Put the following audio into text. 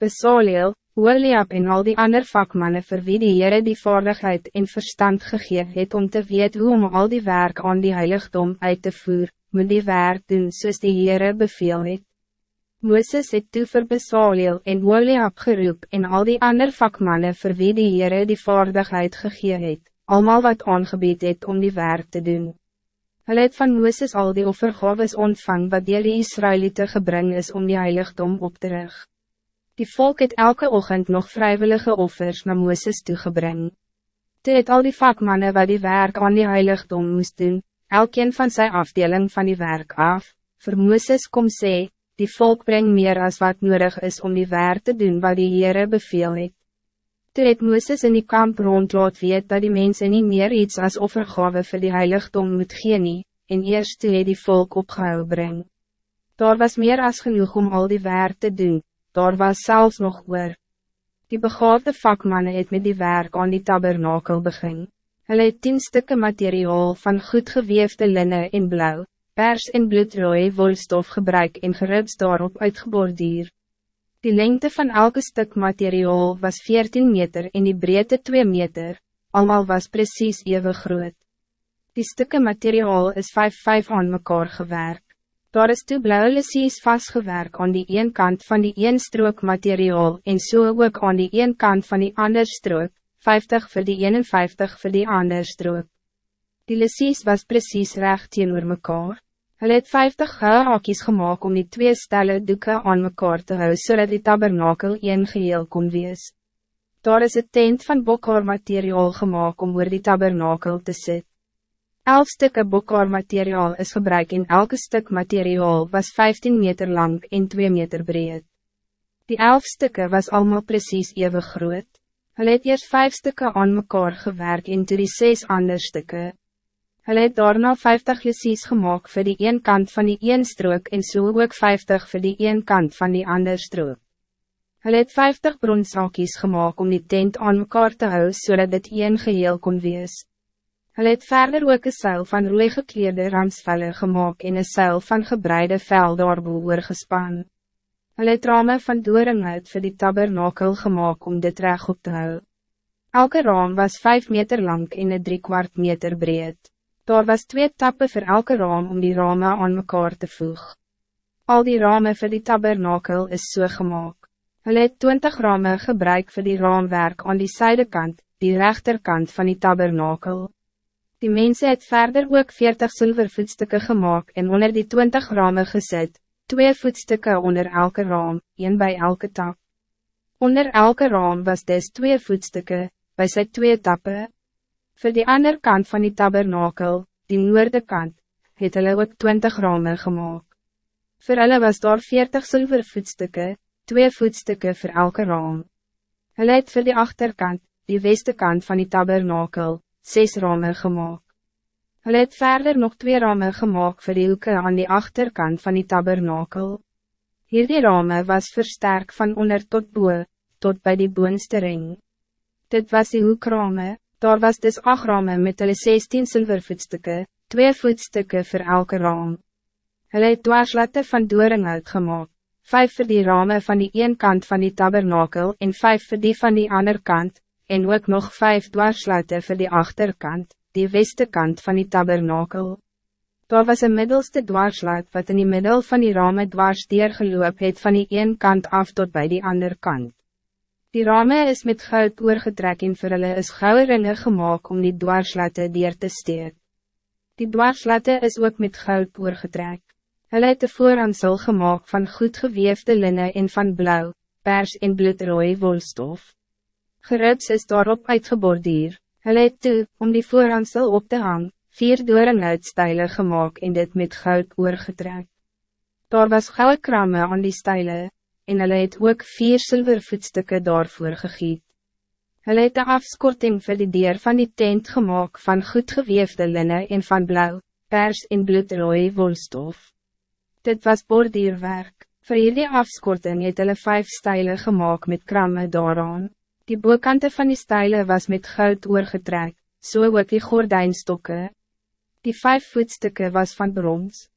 Besaleel, Oliab en al die ander vakmannen vir wie die Heere die vaardigheid en verstand gegee het om te weet hoe om al die werk aan die heiligdom uit te voer, moet die werk doen soos die Heere beveel het. Mooses het toe vir Besaleel en Oliab geroep en al die ander vakmannen vir wie die Heere die vaardigheid gegee het, allemaal wat aangebied het om die werk te doen. Hulle het van Mooses al die offergaves ontvang wat dier die Israëlieten gebring is om die heiligdom op te rig. Die volk het elke ochtend nog vrijwillige offers naar Mooses toegebring. Toe het al die vakmannen wat die werk aan die heiligdom moest doen, elkeen van zijn afdeling van die werk af, vir Mooses kom sê, die volk brengt meer als wat nodig is om die werk te doen wat die Heere beveel het. Toe het Mooses in die kamp rond laat weet dat die mensen niet meer iets als offergave voor die heiligdom moet gee nie, en eerst toe het die volk opgehou breng. Daar was meer als genoeg om al die werk te doen, daar was zelfs nog oor. Die begaafde vakmannen het met die werk aan die tabernakel begin. Hulle het tien stukken materiaal van goed geweefde linnen in blauw, pers en bloedrooi wolstof gebruik en geribs daarop uitgeborduur. Die lengte van elke stuk materiaal was 14 meter en die breedte 2 meter, allemaal was precies even groot. Die stukken materiaal is 5-5 aan mekaar gewerkt. Daar is toe blauwe lesies vastgewerkt aan die een kant van die een strook materiaal en so ook aan die een kant van die ander strook, 50 voor die 51 voor die ander strook. Die lesies was precies recht teenoor mekaar. Hulle het 50 gouden hakies gemaakt om die twee stelle doeken aan mekaar te hou, zodat die tabernakel een geheel kon wees. Daar is een tent van bokhaar materiaal gemaakt om oor die tabernakel te sit. Elf stukken bokhaar materiaal is gebruikt en elke stuk materiaal was 15 meter lang en 2 meter breed. Die elf stukken was allemaal precies even groot. Hulle het eerst vijf stukken aan mekaar gewerkt en toe die zes andere stukken. Hulle het daarna 50 lesies gemaakt voor die een kant van die een strook en so ook 50 voor die een kant van die ander strook. Hulle het 50 bronsakies gemaakt om die tent aan mekaar te hou zodat dit een geheel kon wees. Hulle het verder ook een seil van rooi gekleerde ramsvelle gemaakt en een seil van gebreide vel daarboe oorgespan. Hulle het rame van doring uit vir die tabernakel gemaakt om dit reg op te hou. Elke raam was 5 meter lang en een drie kwart meter breed. Daar was twee tappen voor elke raam om die ramen aan mekaar te voeg. Al die ramen voor die tabernakel is so gemaakt. Hulle het 20 ramen gebruik voor die raamwerk aan die zijdekant, die rechterkant van die tabernakel. Die mensen het verder ook 40 zilvervoetstukken gemaakt en onder die 20 ramen gezet, twee voetstukken onder elke raam, een bij elke tap. Onder elke raam was des twee voetstukken, bij sy twee tappen. Voor die andere kant van die tabernakel, die noorde kant, het hulle ook twintig ramen gemaakt. Voor hulle was daar veertig zilver voetstukken, twee voetstukken voor elke raam. Hulle het voor die achterkant, die weste kant van die tabernakel, zes ramen gemaakt. Hulle het verder nog twee ramen gemaakt voor die hoeken aan die achterkant van die tabernakel. Hierdie ramen was versterkt van onder tot boe, tot bij die boonste ring. Dit was die hoekrame, Daar was dus acht ramen met hulle 16 zilvervoetstukken, twee voetstukken voor elke raam. Hulle het dwarslatte van doring uitgemaakt, vijf voor die ramen van die een kant van die tabernakel en vijf voor die van die ander kant, en ook nog vijf dwarslatte voor die achterkant, die weste kant van die tabernakel. Daar was een middelste dwarslat wat in die middel van die ramen dwars geloop het van die een kant af tot bij die ander kant. Die ramen is met goud oorgetrek en vir hulle is gouden ringe gemaakt om die dwarslatte dier te steek. Die dwarslatte is ook met goud oorgetrek. Hulle het de vooransel gemaakt van goed geweefde linnen en van blauw, pers en bloedrooi wolstof. Gerits is daarop uitgeborduur. Hulle het toe, om die vooransel op te hang, vier doornluidstijlen gemaakt en dit met goud oorgetrek. Daar was gouden kramme aan die stijlen, en hulle het ook vier zilvervoetstukken daarvoor gegiet. Hulle het de afskorting vir die deur van die tent gemaakt van goed geweefde linnen en van blauw, pers en bloedrooi wolstof. Dit was borduurwerk. Voor hierdie afskorting het hulle vijf stijlen gemaakt met kramme daaraan. Die boekante van die stijlen was met goud oorgetrek, so ook die gordijnstokken. Die vijf voetstukken was van brons.